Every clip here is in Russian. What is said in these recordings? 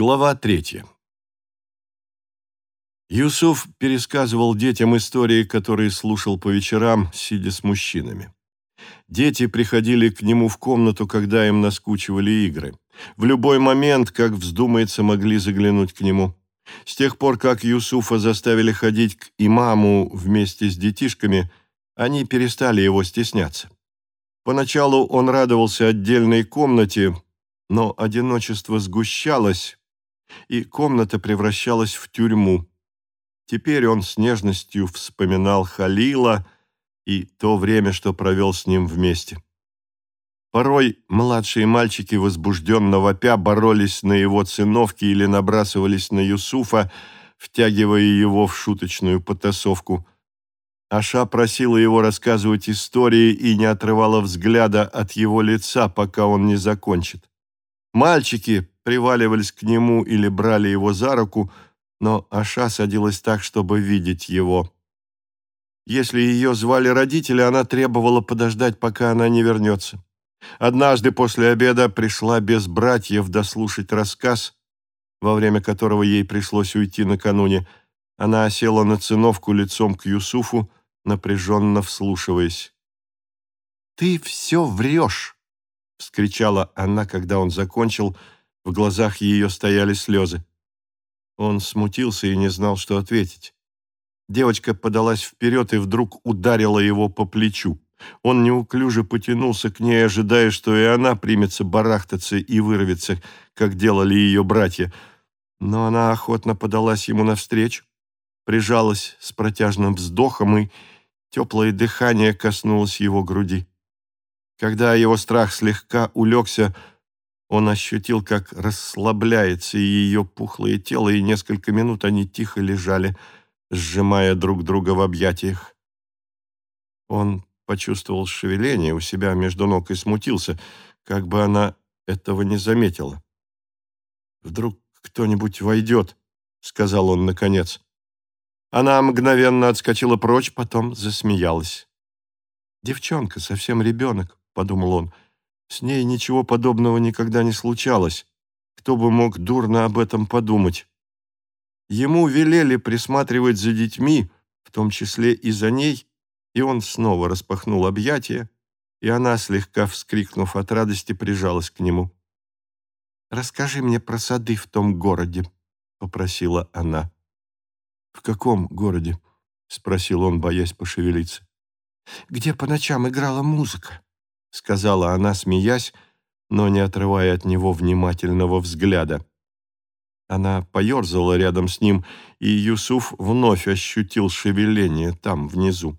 Глава третья. Юсуф пересказывал детям истории, которые слушал по вечерам, сидя с мужчинами. Дети приходили к нему в комнату, когда им наскучивали игры. В любой момент, как вздумается, могли заглянуть к нему. С тех пор, как Юсуфа заставили ходить к имаму вместе с детишками, они перестали его стесняться. Поначалу он радовался отдельной комнате, но одиночество сгущалось, и комната превращалась в тюрьму. Теперь он с нежностью вспоминал Халила и то время, что провел с ним вместе. Порой младшие мальчики, возбужденно вопя, боролись на его циновке или набрасывались на Юсуфа, втягивая его в шуточную потасовку. Аша просила его рассказывать истории и не отрывала взгляда от его лица, пока он не закончит. Мальчики приваливались к нему или брали его за руку, но Аша садилась так, чтобы видеть его. Если ее звали родители, она требовала подождать, пока она не вернется. Однажды после обеда пришла без братьев дослушать рассказ, во время которого ей пришлось уйти накануне. Она осела на циновку лицом к Юсуфу, напряженно вслушиваясь. «Ты все врешь!» — вскричала она, когда он закончил. В глазах ее стояли слезы. Он смутился и не знал, что ответить. Девочка подалась вперед и вдруг ударила его по плечу. Он неуклюже потянулся к ней, ожидая, что и она примется барахтаться и вырвется, как делали ее братья. Но она охотно подалась ему навстречу, прижалась с протяжным вздохом, и теплое дыхание коснулось его груди. Когда его страх слегка улегся, он ощутил, как расслабляется ее пухлое тело, и несколько минут они тихо лежали, сжимая друг друга в объятиях. Он почувствовал шевеление у себя между ног и смутился, как бы она этого не заметила. «Вдруг кто-нибудь войдет», — сказал он наконец. Она мгновенно отскочила прочь, потом засмеялась. «Девчонка, совсем ребенок подумал он. С ней ничего подобного никогда не случалось. Кто бы мог дурно об этом подумать? Ему велели присматривать за детьми, в том числе и за ней, и он снова распахнул объятия, и она, слегка вскрикнув от радости, прижалась к нему. «Расскажи мне про сады в том городе», — попросила она. «В каком городе?» — спросил он, боясь пошевелиться. «Где по ночам играла музыка?» — сказала она, смеясь, но не отрывая от него внимательного взгляда. Она поерзала рядом с ним, и Юсуф вновь ощутил шевеление там, внизу.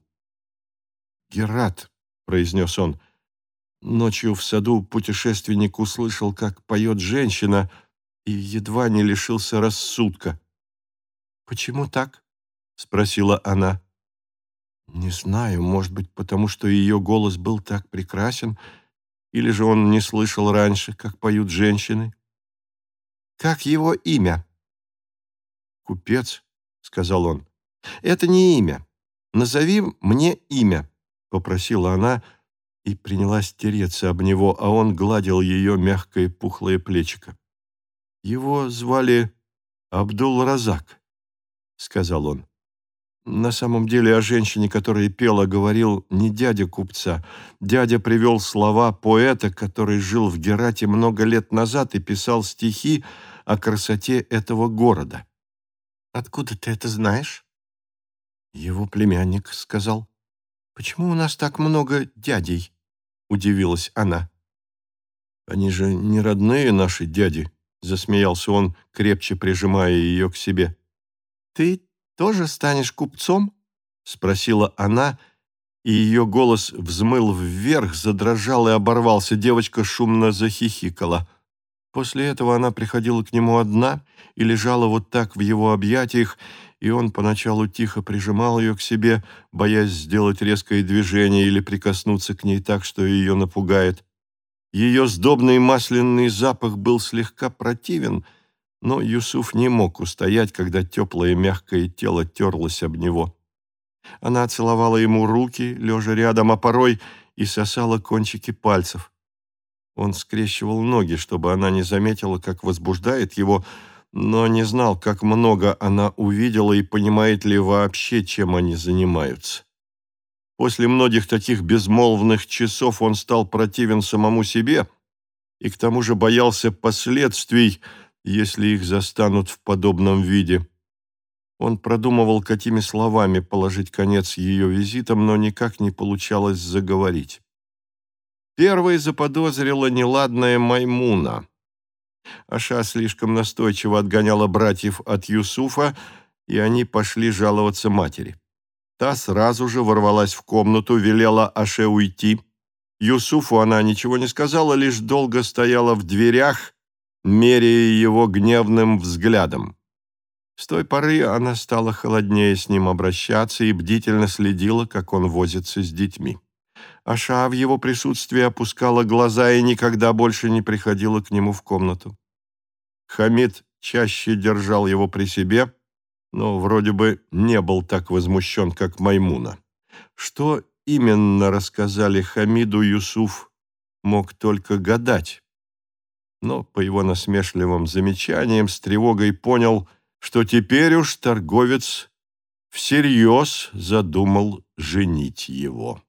«Герат», — произнес он, — «ночью в саду путешественник услышал, как поет женщина, и едва не лишился рассудка». «Почему так?» — спросила она. Не знаю, может быть, потому что ее голос был так прекрасен, или же он не слышал раньше, как поют женщины. Как его имя? Купец, сказал он. Это не имя. Назови мне имя, попросила она и принялась тереться об него, а он гладил ее мягкое пухлое плечико. Его звали Абдул-Разак, сказал он. На самом деле о женщине, которая пела, говорил не дядя купца. Дядя привел слова поэта, который жил в Герате много лет назад и писал стихи о красоте этого города. «Откуда ты это знаешь?» Его племянник сказал. «Почему у нас так много дядей?» — удивилась она. «Они же не родные наши дяди», — засмеялся он, крепче прижимая ее к себе. «Ты тоже станешь купцом?» — спросила она, и ее голос взмыл вверх, задрожал и оборвался. Девочка шумно захихикала. После этого она приходила к нему одна и лежала вот так в его объятиях, и он поначалу тихо прижимал ее к себе, боясь сделать резкое движение или прикоснуться к ней так, что ее напугает. Ее сдобный масляный запах был слегка противен — но Юсуф не мог устоять, когда теплое мягкое тело терлось об него. Она целовала ему руки, лежа рядом, а порой и сосала кончики пальцев. Он скрещивал ноги, чтобы она не заметила, как возбуждает его, но не знал, как много она увидела и понимает ли вообще, чем они занимаются. После многих таких безмолвных часов он стал противен самому себе и к тому же боялся последствий, если их застанут в подобном виде. Он продумывал, какими словами положить конец ее визитам, но никак не получалось заговорить. Первой заподозрила неладная Маймуна. Аша слишком настойчиво отгоняла братьев от Юсуфа, и они пошли жаловаться матери. Та сразу же ворвалась в комнату, велела Аше уйти. Юсуфу она ничего не сказала, лишь долго стояла в дверях, меряя его гневным взглядом. С той поры она стала холоднее с ним обращаться и бдительно следила, как он возится с детьми. Аша в его присутствии опускала глаза и никогда больше не приходила к нему в комнату. Хамид чаще держал его при себе, но вроде бы не был так возмущен, как Маймуна. Что именно рассказали Хамиду Юсуф, мог только гадать. Но по его насмешливым замечаниям с тревогой понял, что теперь уж торговец всерьез задумал женить его.